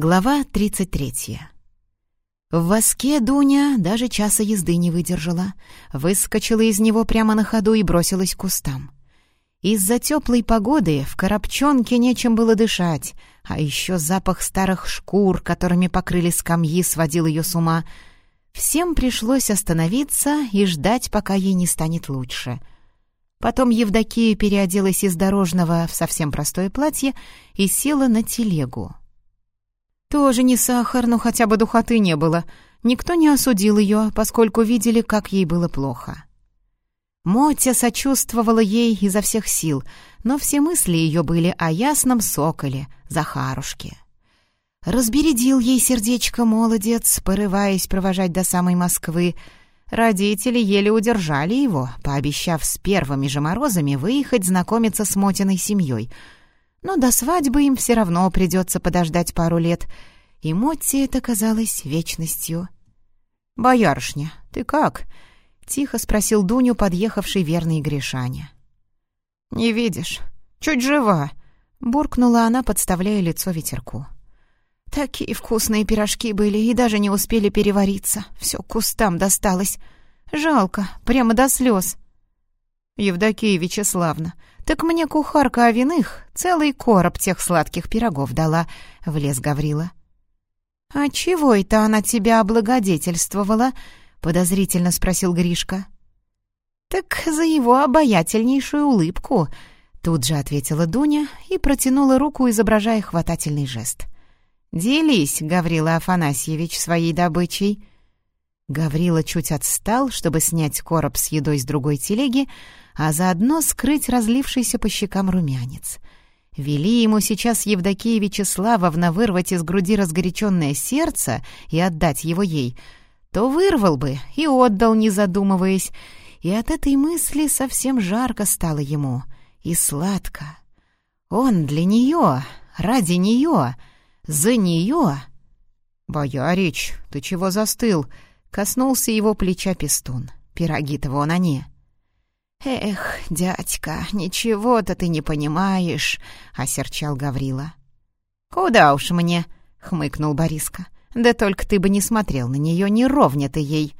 Глава 33. В воске Дуня даже часа езды не выдержала. Выскочила из него прямо на ходу и бросилась к кустам. Из-за теплой погоды в коробчонке нечем было дышать, а еще запах старых шкур, которыми покрыли скамьи, сводил ее с ума. Всем пришлось остановиться и ждать, пока ей не станет лучше. Потом Евдокия переоделась из дорожного в совсем простое платье и села на телегу. Тоже не сахар, но хотя бы духоты не было. Никто не осудил ее, поскольку видели, как ей было плохо. Мотя сочувствовала ей изо всех сил, но все мысли ее были о ясном соколе, Захарушке. Разбередил ей сердечко молодец, порываясь провожать до самой Москвы. Родители еле удержали его, пообещав с первыми же морозами выехать знакомиться с Мотиной семьей — но до свадьбы им все равно придется подождать пару лет, и Мотти это казалось вечностью. «Боярышня, ты как?» — тихо спросил Дуню подъехавший верный Гришаня. «Не видишь? Чуть жива!» — буркнула она, подставляя лицо ветерку. «Такие вкусные пирожки были и даже не успели перевариться. Все кустам досталось. Жалко, прямо до слез». «Евдокия Вячеславна, так мне кухарка Авиных целый короб тех сладких пирогов дала», — влез Гаврила. «А чего это она тебя облагодетельствовала?» — подозрительно спросил Гришка. «Так за его обаятельнейшую улыбку», — тут же ответила Дуня и протянула руку, изображая хватательный жест. «Делись, Гаврила Афанасьевич, своей добычей». Гаврила чуть отстал, чтобы снять короб с едой с другой телеги, а заодно скрыть разлившийся по щекам румянец. Вели ему сейчас Евдокия Вячеславовна вырвать из груди разгоряченное сердце и отдать его ей, то вырвал бы и отдал, не задумываясь, и от этой мысли совсем жарко стало ему и сладко. Он для нее, ради нее, за нее... «Боярич, ты чего застыл?» — коснулся его плеча пестун. «Пироги-то вон они». «Эх, дядька, ничего-то ты не понимаешь», — осерчал Гаврила. «Куда уж мне?» — хмыкнул Бориска. «Да только ты бы не смотрел на нее, не ровня ты ей».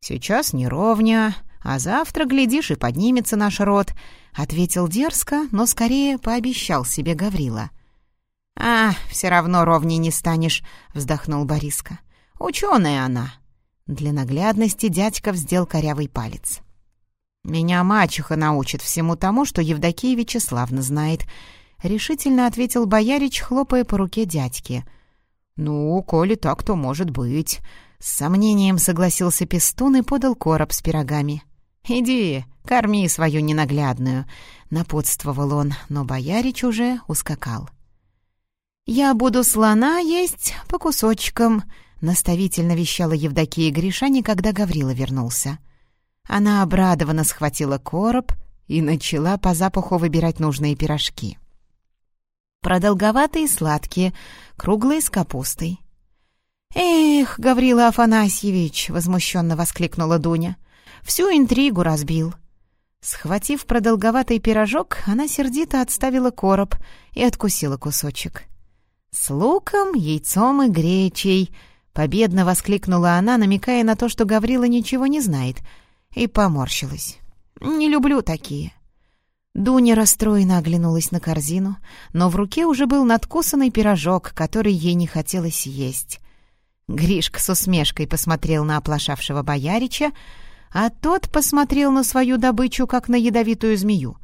«Сейчас не ровня, а завтра, глядишь, и поднимется наш род», — ответил дерзко, но скорее пообещал себе Гаврила. «А, все равно ровней не станешь», — вздохнул Бориска. «Ученая она». Для наглядности дядька вздел корявый палец. «Меня мачеха научит всему тому, что Евдокия Вячеславна знает», — решительно ответил боярич, хлопая по руке дядьки. «Ну, коли так, то может быть». С сомнением согласился Пестун и подал короб с пирогами. «Иди, корми свою ненаглядную», — напутствовал он, но боярич уже ускакал. «Я буду слона есть по кусочкам», — наставительно вещала Евдокия Гришани, когда Гаврила вернулся. — она обрадованно схватила короб и начала по запаху выбирать нужные пирожки. Продолговатые сладкие, круглые с капустой. «Эх, Гаврила Афанасьевич!» — возмущенно воскликнула Дуня. «Всю интригу разбил». Схватив продолговатый пирожок, она сердито отставила короб и откусила кусочек. «С луком, яйцом и гречей!» — победно воскликнула она, намекая на то, что Гаврила ничего не знает — и поморщилась. «Не люблю такие». Дуня расстроенно оглянулась на корзину, но в руке уже был надкусанный пирожок, который ей не хотелось есть. Гришка с усмешкой посмотрел на оплошавшего боярича, а тот посмотрел на свою добычу, как на ядовитую змею.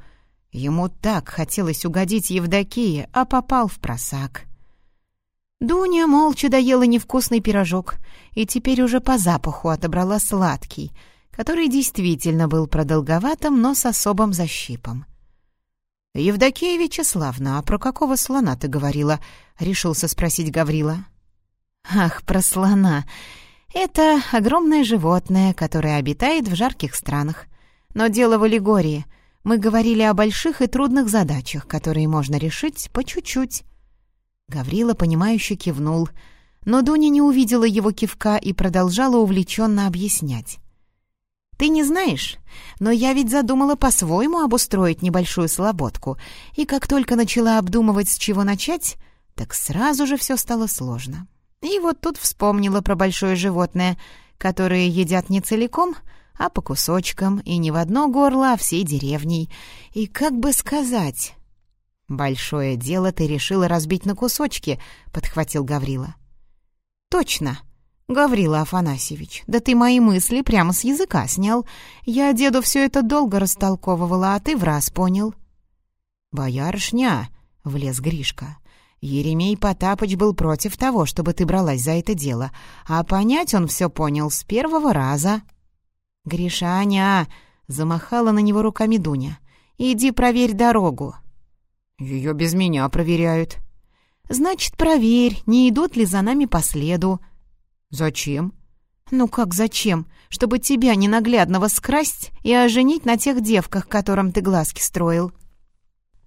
Ему так хотелось угодить Евдокии, а попал в просак. Дуня молча доела невкусный пирожок и теперь уже по запаху отобрала сладкий — который действительно был продолговатым, но с особым защипом. «Евдокия Вячеславна, а про какого слона ты говорила?» — решился спросить Гаврила. «Ах, про слона! Это огромное животное, которое обитает в жарких странах. Но дело в аллегории. Мы говорили о больших и трудных задачах, которые можно решить по чуть-чуть». Гаврила, понимающе кивнул, но Дуня не увидела его кивка и продолжала увлеченно объяснять. Ты не знаешь, но я ведь задумала по-своему обустроить небольшую слободку, и как только начала обдумывать, с чего начать, так сразу же все стало сложно. И вот тут вспомнила про большое животное, которое едят не целиком, а по кусочкам, и не в одно горло, а всей деревней. И как бы сказать... «Большое дело ты решила разбить на кусочки», — подхватил Гаврила. «Точно», «Гаврила Афанасьевич, да ты мои мысли прямо с языка снял. Я деду все это долго растолковывала, а ты в раз понял». «Боярышня», — влез Гришка, — «Еремей Потапыч был против того, чтобы ты бралась за это дело, а понять он все понял с первого раза». «Гришаня!» — замахала на него руками Дуня. «Иди проверь дорогу». «Ее без меня проверяют». «Значит, проверь, не идут ли за нами по следу», «Зачем?» «Ну как зачем? Чтобы тебя ненаглядного скрасть и оженить на тех девках, которым ты глазки строил».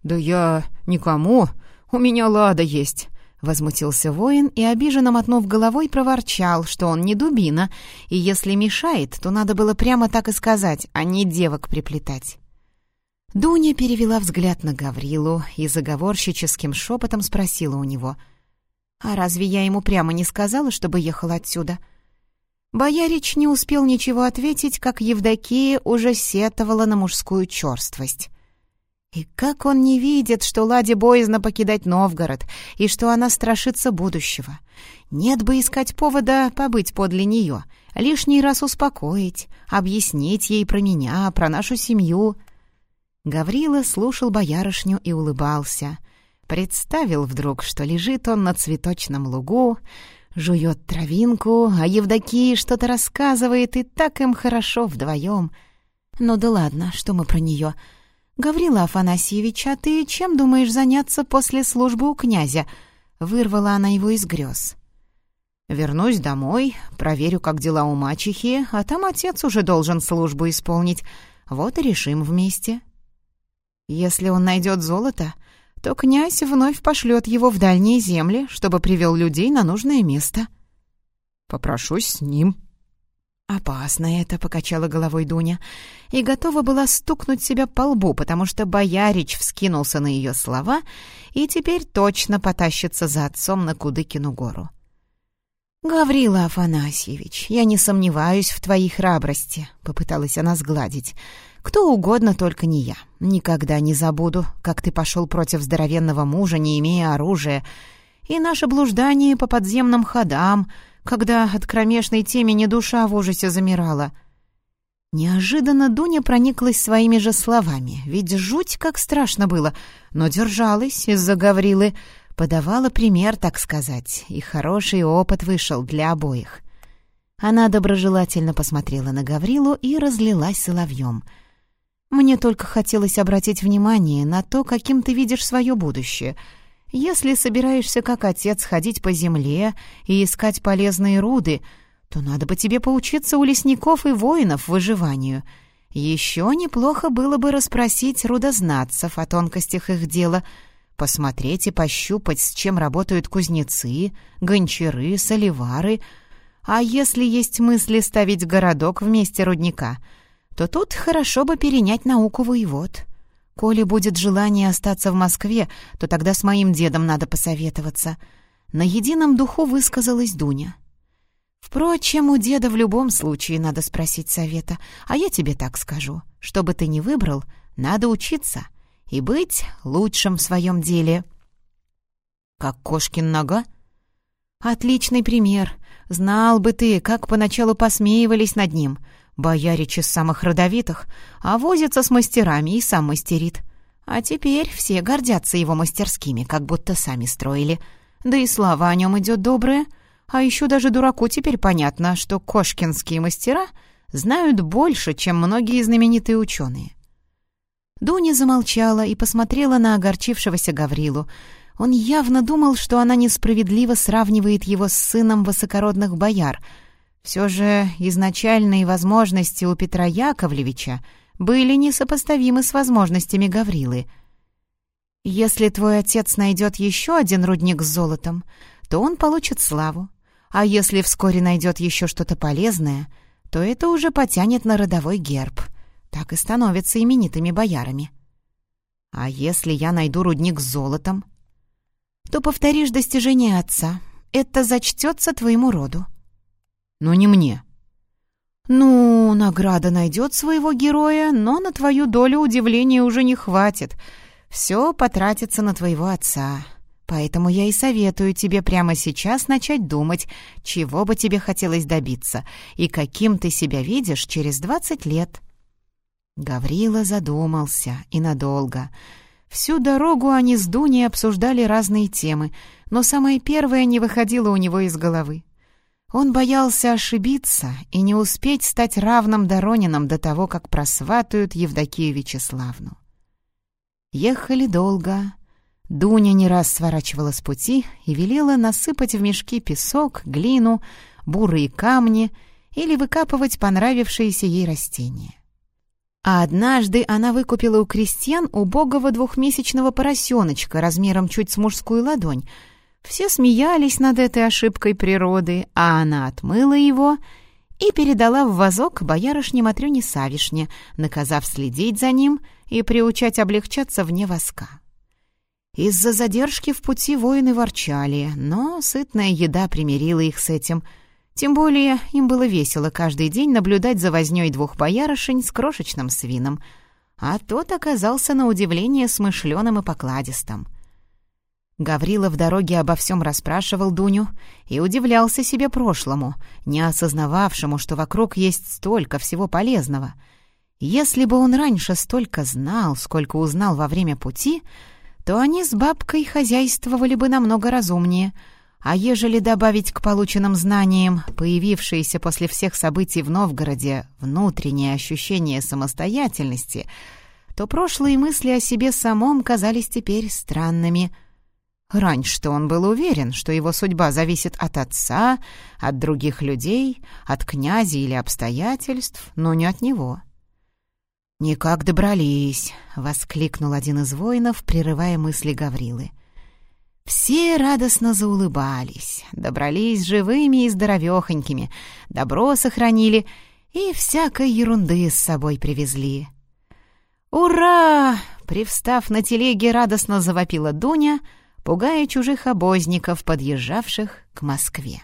«Да я никому. У меня лада есть». Возмутился воин и, обиженно мотнув головой, проворчал, что он не дубина, и если мешает, то надо было прямо так и сказать, а не девок приплетать. Дуня перевела взгляд на Гаврилу и заговорщическим шепотом спросила у него — а разве я ему прямо не сказала, чтобы ехал отсюда? Боярич не успел ничего ответить, как Евдокия уже сетовала на мужскую черствость. И как он не видит, что Ладе боязно покидать Новгород, и что она страшится будущего. Нет бы искать повода побыть подле нее, лишний раз успокоить, объяснить ей про меня, про нашу семью. Гаврила слушал боярышню и улыбался — Представил вдруг, что лежит он на цветочном лугу, жует травинку, а Евдокия что-то рассказывает, и так им хорошо вдвоем. Ну да ладно, что мы про нее. Гаврила Афанасьевич, а ты чем думаешь заняться после службы у князя? Вырвала она его из грез. Вернусь домой, проверю, как дела у мачехи, а там отец уже должен службу исполнить. Вот и решим вместе. Если он найдет золото, то князь вновь пошлет его в дальние земли, чтобы привел людей на нужное место. «Попрошусь с ним». «Опасно это», — покачала головой Дуня, и готова была стукнуть себя по лбу, потому что боярич вскинулся на ее слова и теперь точно потащится за отцом на Кудыкину гору. «Гаврила Афанасьевич, я не сомневаюсь в твоей храбрости», — попыталась она сгладить. Кто угодно, только не я. Никогда не забуду, как ты пошел против здоровенного мужа, не имея оружия, и наше блуждание по подземным ходам, когда от кромешной темени душа в ужасе замирала. Неожиданно Дуня прониклась своими же словами, ведь жуть как страшно было, но держалась из-за Гаврилы, подавала пример, так сказать, и хороший опыт вышел для обоих. Она доброжелательно посмотрела на Гаврилу и разлилась соловьем — мне только хотелось обратить внимание на то, каким ты видишь свое будущее. Если собираешься, как отец, ходить по земле и искать полезные руды, то надо бы тебе поучиться у лесников и воинов выживанию. Еще неплохо было бы расспросить рудознатцев о тонкостях их дела, посмотреть и пощупать, с чем работают кузнецы, гончары, соливары. А если есть мысли ставить городок вместе рудника — то тут хорошо бы перенять науку воевод. Коли будет желание остаться в Москве, то тогда с моим дедом надо посоветоваться. На едином духу высказалась Дуня. Впрочем, у деда в любом случае надо спросить совета, а я тебе так скажу. Что бы ты ни выбрал, надо учиться и быть лучшим в своем деле. Как кошкин нога? Отличный пример. Знал бы ты, как поначалу посмеивались над ним — Боярич из самых родовитых, а возится с мастерами и сам мастерит. А теперь все гордятся его мастерскими, как будто сами строили. Да и слава о нем идет добрая. А еще даже дураку теперь понятно, что кошкинские мастера знают больше, чем многие знаменитые ученые. Дуня замолчала и посмотрела на огорчившегося Гаврилу. Он явно думал, что она несправедливо сравнивает его с сыном высокородных бояр — все же изначальные возможности у Петра Яковлевича были несопоставимы с возможностями Гаврилы. Если твой отец найдет еще один рудник с золотом, то он получит славу, а если вскоре найдет еще что-то полезное, то это уже потянет на родовой герб. Так и становятся именитыми боярами. А если я найду рудник с золотом? то повторишь достижение отца. Это зачтется твоему роду». «Но не мне». «Ну, награда найдет своего героя, но на твою долю удивления уже не хватит. Все потратится на твоего отца. Поэтому я и советую тебе прямо сейчас начать думать, чего бы тебе хотелось добиться и каким ты себя видишь через двадцать лет». Гаврила задумался и надолго. Всю дорогу они с Дуней обсуждали разные темы, но самое первое не выходило у него из головы. Он боялся ошибиться и не успеть стать равным Доронином до того, как просватают Евдокию Вячеславну. Ехали долго. Дуня не раз сворачивала с пути и велела насыпать в мешки песок, глину, бурые камни или выкапывать понравившиеся ей растения. А однажды она выкупила у крестьян убогого двухмесячного поросеночка размером чуть с мужскую ладонь. Все смеялись над этой ошибкой природы, а она отмыла его и передала в вазок боярышне Матрёне Савишне, наказав следить за ним и приучать облегчаться вне воска. Из-за задержки в пути воины ворчали, но сытная еда примирила их с этим — тем более им было весело каждый день наблюдать за вознёй двух боярышень с крошечным свином, а тот оказался на удивление смышлёным и покладистым. Гаврила в дороге обо всем расспрашивал Дуню и удивлялся себе прошлому, не осознававшему, что вокруг есть столько всего полезного. Если бы он раньше столько знал, сколько узнал во время пути, то они с бабкой хозяйствовали бы намного разумнее — а ежели добавить к полученным знаниям появившиеся после всех событий в Новгороде внутреннее ощущение самостоятельности, то прошлые мысли о себе самом казались теперь странными. Раньше-то он был уверен, что его судьба зависит от отца, от других людей, от князя или обстоятельств, но не от него. «Никак добрались!» — воскликнул один из воинов, прерывая мысли Гаврилы. — все радостно заулыбались, добрались живыми и здоровехонькими, добро сохранили и всякой ерунды с собой привезли. «Ура!» — привстав на телеге, радостно завопила Дуня, пугая чужих обозников, подъезжавших к Москве.